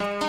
you